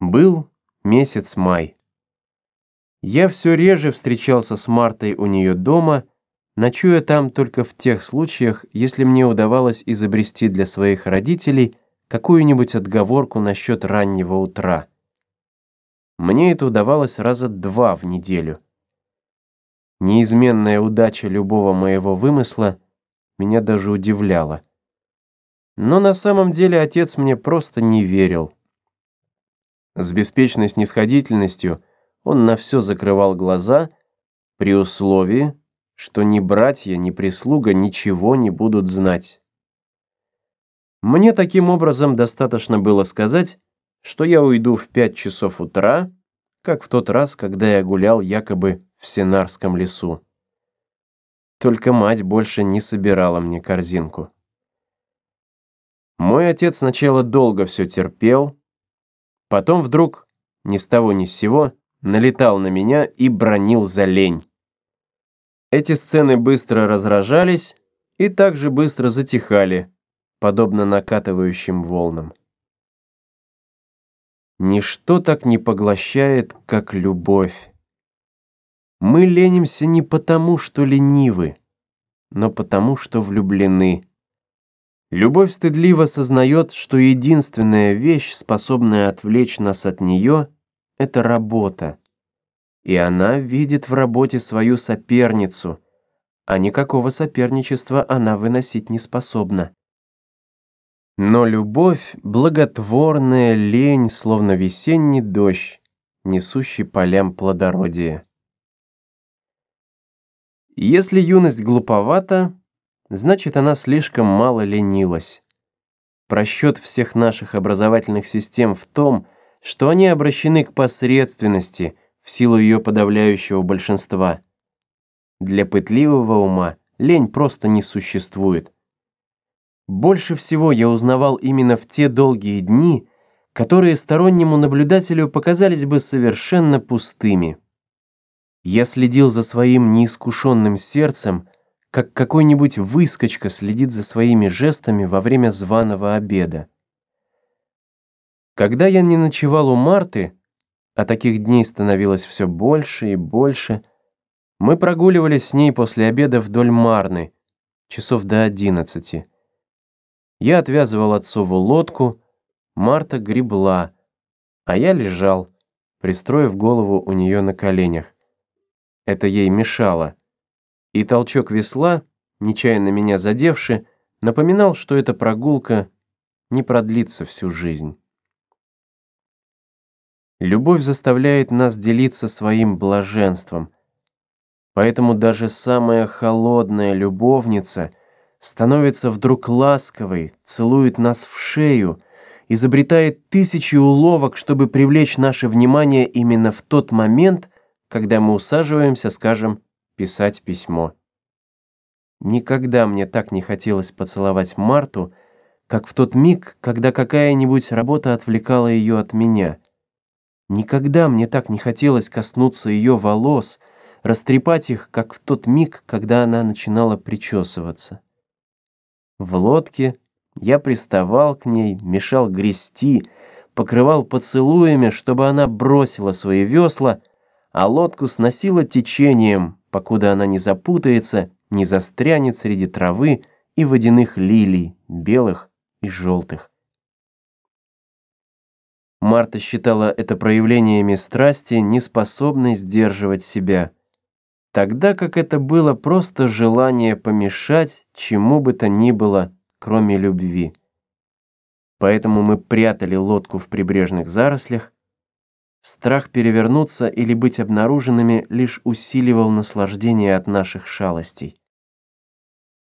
Был месяц май. Я все реже встречался с Мартой у нее дома, ночуя там только в тех случаях, если мне удавалось изобрести для своих родителей какую-нибудь отговорку насчет раннего утра. Мне это удавалось раза два в неделю. Неизменная удача любого моего вымысла меня даже удивляла. Но на самом деле отец мне просто не верил. С беспечной снисходительностью он на все закрывал глаза при условии, что ни братья, ни прислуга ничего не будут знать. Мне таким образом достаточно было сказать, что я уйду в пять часов утра, как в тот раз, когда я гулял якобы в сенарском лесу. Только мать больше не собирала мне корзинку. Мой отец сначала долго все терпел, Потом вдруг, ни с того ни с сего, налетал на меня и бронил за лень. Эти сцены быстро разражались и также быстро затихали, подобно накатывающим волнам. Ничто так не поглощает, как любовь. Мы ленимся не потому, что ленивы, но потому, что влюблены. Любовь стыдливо сознает, что единственная вещь, способная отвлечь нас от нее, это работа. И она видит в работе свою соперницу, а никакого соперничества она выносить не способна. Но любовь — благотворная лень, словно весенний дождь, несущий полям плодородие. Если юность глуповата, значит, она слишком мало ленилась. Просчет всех наших образовательных систем в том, что они обращены к посредственности в силу ее подавляющего большинства. Для пытливого ума лень просто не существует. Больше всего я узнавал именно в те долгие дни, которые стороннему наблюдателю показались бы совершенно пустыми. Я следил за своим неискушенным сердцем, как какой-нибудь выскочка следит за своими жестами во время званого обеда. Когда я не ночевал у Марты, а таких дней становилось все больше и больше, мы прогуливались с ней после обеда вдоль Марны, часов до одиннадцати. Я отвязывал отцову лодку, Марта гребла, а я лежал, пристроив голову у нее на коленях. Это ей мешало и толчок весла, нечаянно меня задевши, напоминал, что эта прогулка не продлится всю жизнь. Любовь заставляет нас делиться своим блаженством, поэтому даже самая холодная любовница становится вдруг ласковой, целует нас в шею, изобретает тысячи уловок, чтобы привлечь наше внимание именно в тот момент, когда мы усаживаемся, скажем, писать письмо. Никогда мне так не хотелось поцеловать Марту, как в тот миг, когда какая-нибудь работа отвлекала ее от меня. Никогда мне так не хотелось коснуться ее волос, растрепать их, как в тот миг, когда она начинала причесываться. В лодке я приставал к ней, мешал грести, покрывал поцелуями, чтобы она бросила свои весла, а лодку сносила течением, покуда она не запутается, не застрянет среди травы и водяных лилий, белых и желтых. Марта считала это проявлениями страсти, не способной сдерживать себя, тогда как это было просто желание помешать чему бы то ни было, кроме любви. Поэтому мы прятали лодку в прибрежных зарослях, Страх перевернуться или быть обнаруженными лишь усиливал наслаждение от наших шалостей.